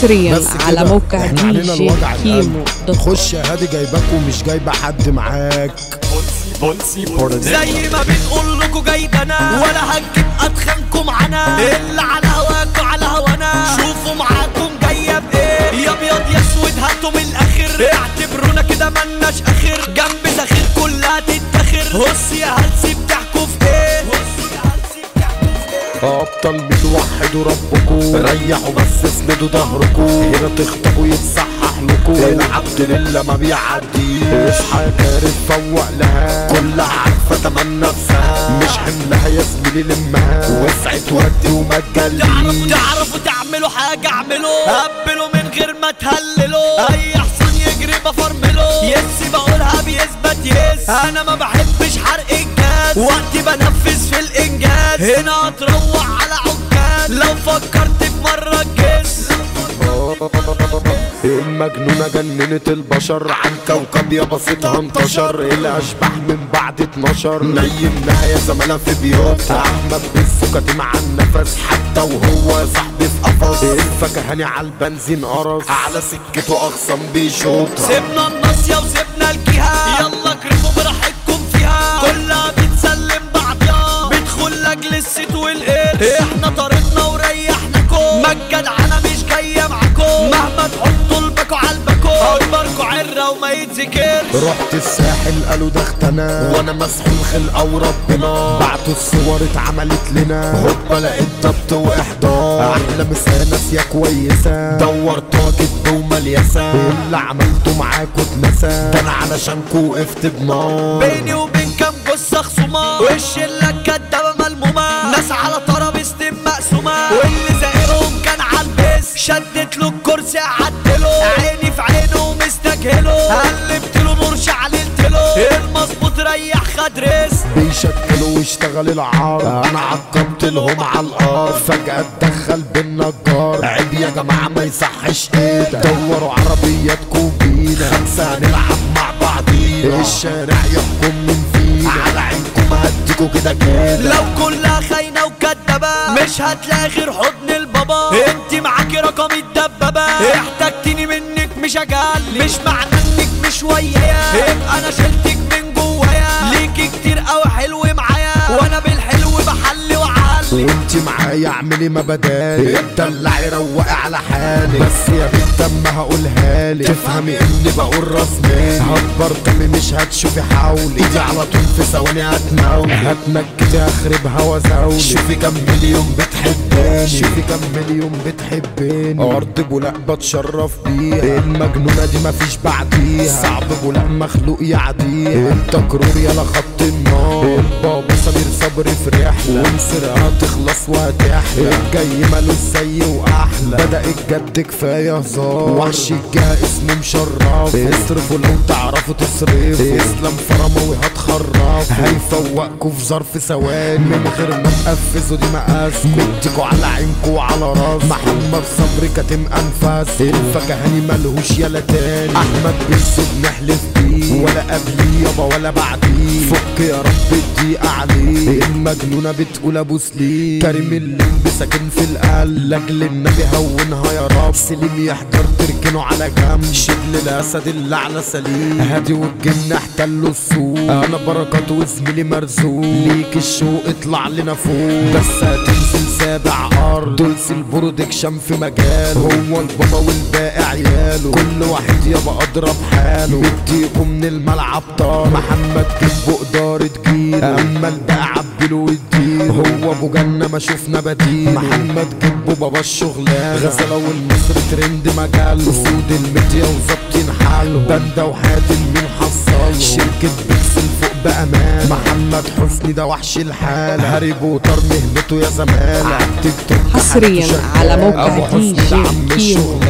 حصريا بس على. موقع دي جي كيمو. خش يا هادي جايباك ومش جايبة حد معاك. زي ما بنقول لكم جايبنا ولا هنجيب اتخنكم معانا اللي على هواكوا على هوانا. شوفوا معاكم جاية بإيه. يا أبيض يا أسود هاتوا من الآخر. اعتبرونا كده ملناش آخر. جنب زخير كلها تتاخر. هص يا هلسي ابطال بتوحدوا ربكم ريحوا بس اسندوا ظهركم هنا تخطبوا يتصحح لكم العبد لله ما بيعدي. اصحى يا كارف فوق لها. كلها عارفة تمن نفسها. مش حملها يا زميلي لمها. وسعت ودي وما تعرفوا تعرفوا تعملوا حاجة اعملوا. قبلوا من غير ما تهللوا. أي حصان يجري بفرمله يس بقولها بيثبت يس. أنا ما بحبش حرق الجاز. وقتي بنفذ في الانجاز هنا هتروح على عكاز. لو فكرت في مرة الجس المجنونة جننت البشر. عن كوكب يا بسيطها انتشر الأشباح من بعد 12 نيمناها يا زمالة في بيوتها أحمد بالسكة مع النفس. حتى وهو صاحبي في قفص. الفكهاني على البنزين قرص. على سكته أخصم بيشوطها سيبنا الناصية وسيبنا الجهة يلا كرفوا براحتكم. الست والقرش إحنا طريقنا وريحناكم ما الجدعنة مش جاية معاكم مهما تحطوا الباكو على الباكو. أكبركوا عرة وما يتذكرش. رحت الساحل قالوا ده اختنا. وأنا مسحول خلقة وربنا. بعتوا الصور اتعملت لنا. هوبا لقيت ضبط واحضار أحلى مسا ناسية كويسة. دورتها كدب ومليسه اللي عملته معاكوا اتنسى ده أنا علشانكوا وقفت بنار. بيني وبين كام جثة خصومة وش اللي شدت له الكرسي قعدت له عيني في عينه ومستجهله قلبت له نور شعللت له. المظبوط ريح خد رزق بيشكلوا واشتغل العار. أنا عقبت لهم على الأرض فجأة اتدخل بالنجار عيب يا جماعة ما يصحش كده دوروا عربياتكم بينا خمسة هنلعب مع بعضينا. الشارع يحكم من فينا. على عينكم هديكوا كده كده. لو كلها خاينة وكدابة مش هتلاقي غير حضن البابا. الدبابة احتجتني منك مش أجل مش معنى إنك مش ويايا يبقى أنا شلتك اعملي ما بدالي اتدلعي روقي على حالي. بس يا بنت أما هقولها لي. تفهمي إني بقول راس مالي. هكبر دمي مش هتشوفي حولي. ايدي على طول في ثواني هتناولي. هتنكدي اخربها وازاولي شوفي كم مليون بتحباني. شوفي كم مليون بتحباني. أرض بولاق بتشرف بيها. المجنونة دي مفيش بعديها. صعب بولاق مخلوق يعديها. انت كرور يلا خط النار. صبري في رحله ومسرها تخلص وهتحلى الجاي مالوش زي وأحلى. بدأ الجد كفاية هزار. وحش الجهه اسمه مشرف. اصرفوا لو تعرفوا تصرفوا اسلام فرموي هتخرف هيفوقكوا في ظرف ثواني. من غير ما تقفزوا دي مقاسكم اديكوا على عينكوا وعلى راس. محمد صبري كاتم أنفاس. الفكهاني ملهوش يلا تاني. أحمد بيسو بنحلف ولا قبلي يابا ولا بعديه فك يا رب الضيق عليه المجنونه بتقول أبوس ليه كريم الليمبي ساكن في القلب لأجل النبي هونها يا رب. سليم يحضر تركنه على جنب. شبل الأسد اللي على سليم. هادي والجن احتلوا السوق. أنا بركات وزميلي مرزوق. ليك الشوق اطلع لنا فوق. بس هتنزل سابع ارض دولس ال production في مجال هو البابا والباقي عياله. كل واحد يابا أضرب حاله. بديكم من الملعب طار محمد كبو ادارة جيل أما الباقي عبله واديله هو ابو جنة ما شفنا بديل. محمد كبو بابا الشغلانة. غزلة والمصر ترند مجاله اسود الميديا وظابطين حالهم باندا وحاتم مين حصله شركة بيكسل فوق بأمان. محمد حسني ده وحش الحالة. هاري بوتر مهنته يا زمالة. عالتيك توك حصرياً على. موقع دي حسني ده جي كيمو.